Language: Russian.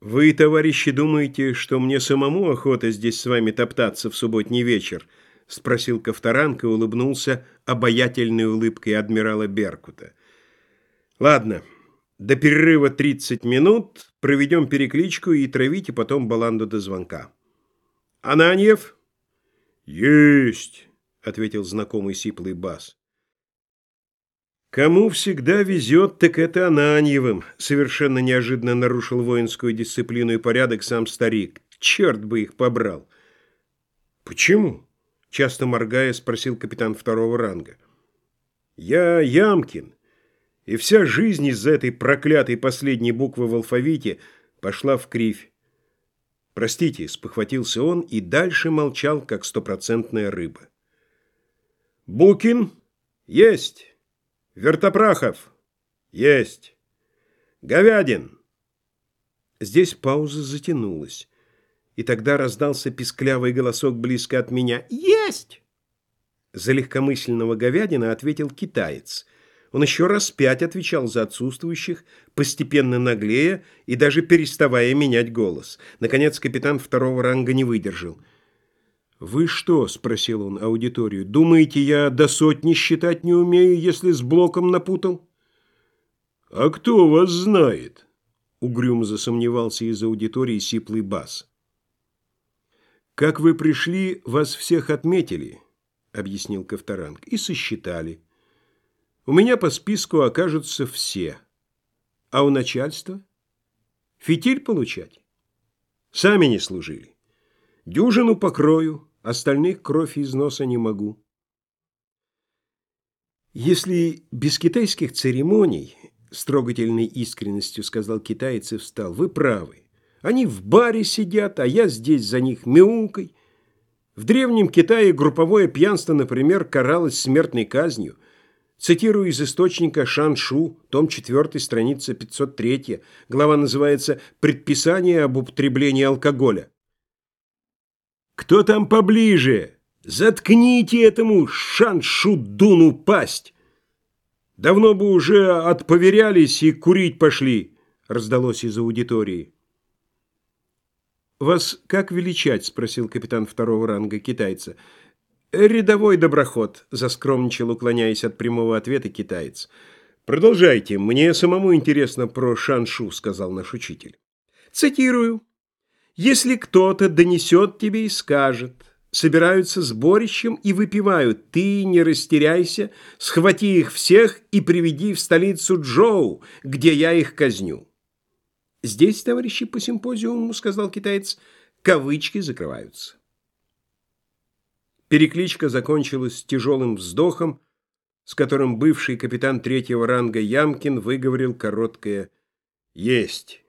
«Вы, товарищи, думаете, что мне самому охота здесь с вами топтаться в субботний вечер?» — спросил Ковторанг и улыбнулся обаятельной улыбкой адмирала Беркута. «Ладно, до перерыва 30 минут, проведем перекличку и травите потом баланду до звонка». «Ананьев?» «Есть!» — ответил знакомый сиплый бас. «Кому всегда везет, так это Ананьевым», — совершенно неожиданно нарушил воинскую дисциплину и порядок сам старик. «Черт бы их побрал!» «Почему?» — часто моргая, спросил капитан второго ранга. «Я Ямкин, и вся жизнь из-за этой проклятой последней буквы в алфавите пошла в кривь. Простите, спохватился он и дальше молчал, как стопроцентная рыба. «Букин? Есть!» Вертопрахов. Есть. Говядин. Здесь пауза затянулась. И тогда раздался писклявый голосок близко от меня. Есть! За легкомысленного говядина ответил китаец. Он еще раз пять отвечал за отсутствующих, постепенно наглея и даже переставая менять голос. Наконец капитан второго ранга не выдержал. «Вы что?» – спросил он аудиторию. «Думаете, я до сотни считать не умею, если с блоком напутал?» «А кто вас знает?» – угрюмо засомневался из аудитории сиплый бас. «Как вы пришли, вас всех отметили», – объяснил Ковторанг, – «и сосчитали. У меня по списку окажутся все. А у начальства? Фитиль получать? Сами не служили. Дюжину покрою». Остальных кровь из носа не могу. Если без китайских церемоний, с трогательной искренностью сказал китаец и встал, вы правы. Они в баре сидят, а я здесь за них мяукой. В Древнем Китае групповое пьянство, например, каралось смертной казнью. Цитирую из источника Шаншу, том 4, страница 503. Глава называется «Предписание об употреблении алкоголя». Кто там поближе? Заткните этому шаншудуну пасть! Давно бы уже отповерялись и курить пошли, раздалось из аудитории. «Вас как величать?» – спросил капитан второго ранга китайца. «Рядовой доброход», – заскромничал, уклоняясь от прямого ответа китаец. «Продолжайте, мне самому интересно про Шаншу», – сказал наш учитель. «Цитирую. Если кто-то донесет тебе и скажет, собираются сборищем и выпивают, ты не растеряйся, схвати их всех и приведи в столицу Джоу, где я их казню. Здесь, товарищи по симпозиуму, сказал китаец, кавычки закрываются. Перекличка закончилась тяжелым вздохом, с которым бывший капитан третьего ранга Ямкин выговорил короткое «Есть».